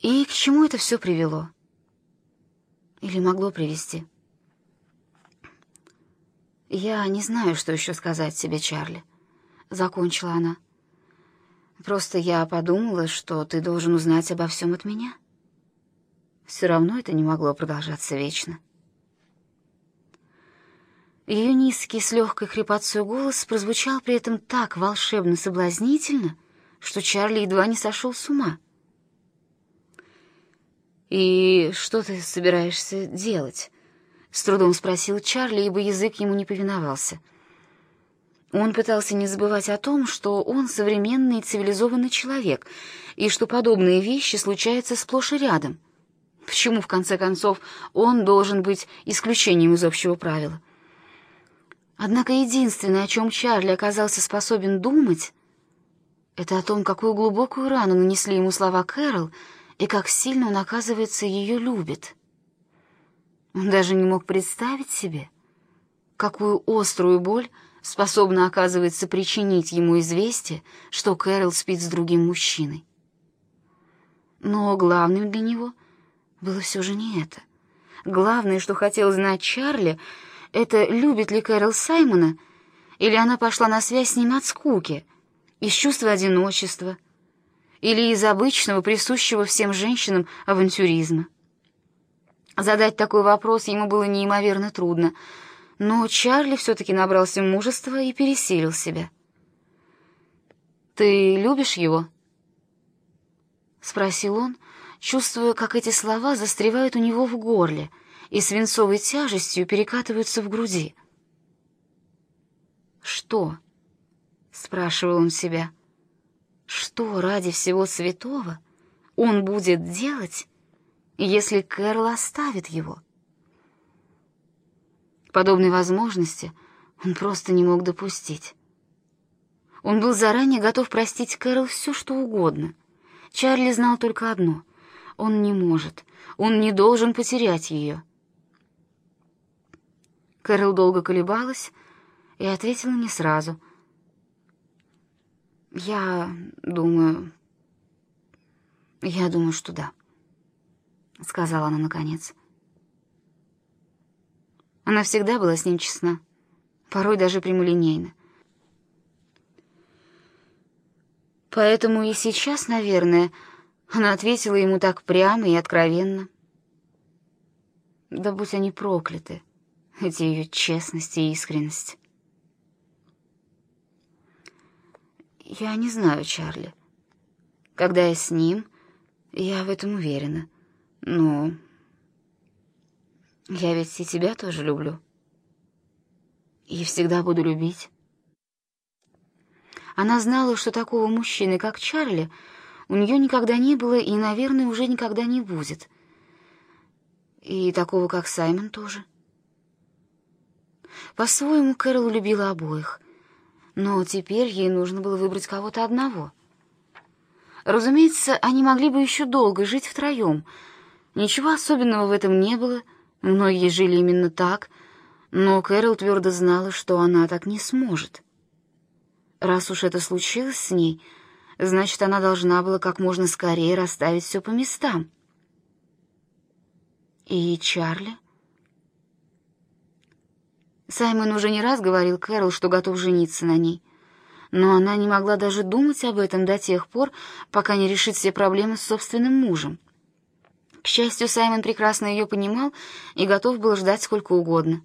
И к чему это все привело? Или могло привести? «Я не знаю, что еще сказать тебе, Чарли», — закончила она. «Просто я подумала, что ты должен узнать обо всем от меня. Все равно это не могло продолжаться вечно». Ее низкий с легкой хрипотцой голос прозвучал при этом так волшебно соблазнительно, что Чарли едва не сошел с ума. «И что ты собираешься делать?» — с трудом спросил Чарли, ибо язык ему не повиновался. Он пытался не забывать о том, что он современный цивилизованный человек, и что подобные вещи случаются сплошь и рядом. Почему, в конце концов, он должен быть исключением из общего правила? Однако единственное, о чем Чарли оказался способен думать, это о том, какую глубокую рану нанесли ему слова Кэрол и как сильно он, оказывается, ее любит. Он даже не мог представить себе, какую острую боль способна, оказывается, причинить ему известие, что Кэрол спит с другим мужчиной. Но главным для него было все же не это. Главное, что хотел знать Чарли, это любит ли Кэрол Саймона, или она пошла на связь с ним от скуки, из чувства одиночества, или из обычного, присущего всем женщинам авантюризма. Задать такой вопрос ему было неимоверно трудно, но Чарли все-таки набрался мужества и пересилил себя. «Ты любишь его?» — спросил он, чувствуя, как эти слова застревают у него в горле и свинцовой тяжестью перекатываются в груди. «Что?» — спрашивал он себя. «Что ради всего святого он будет делать, если Кэрол оставит его. Подобной возможности он просто не мог допустить. Он был заранее готов простить Кэрол все, что угодно. Чарли знал только одно — он не может, он не должен потерять ее. Кэрол долго колебалась и ответила не сразу. «Я думаю... Я думаю, что да». — сказала она наконец. Она всегда была с ним честна, порой даже прямолинейна. Поэтому и сейчас, наверное, она ответила ему так прямо и откровенно. Да будь они прокляты, эти ее честность и искренность. Я не знаю, Чарли. Когда я с ним, я в этом уверена — ну, я ведь и тебя тоже люблю. И всегда буду любить. Она знала, что такого мужчины, как Чарли, у нее никогда не было и, наверное, уже никогда не будет. И такого, как Саймон, тоже. По-своему, Кэрол любила обоих, но теперь ей нужно было выбрать кого-то одного. Разумеется, они могли бы еще долго жить втроем — Ничего особенного в этом не было, многие жили именно так, но Кэрол твердо знала, что она так не сможет. Раз уж это случилось с ней, значит, она должна была как можно скорее расставить все по местам. И Чарли? Саймон уже не раз говорил Кэрол, что готов жениться на ней, но она не могла даже думать об этом до тех пор, пока не решит все проблемы с собственным мужем. К счастью, Саймон прекрасно ее понимал и готов был ждать сколько угодно.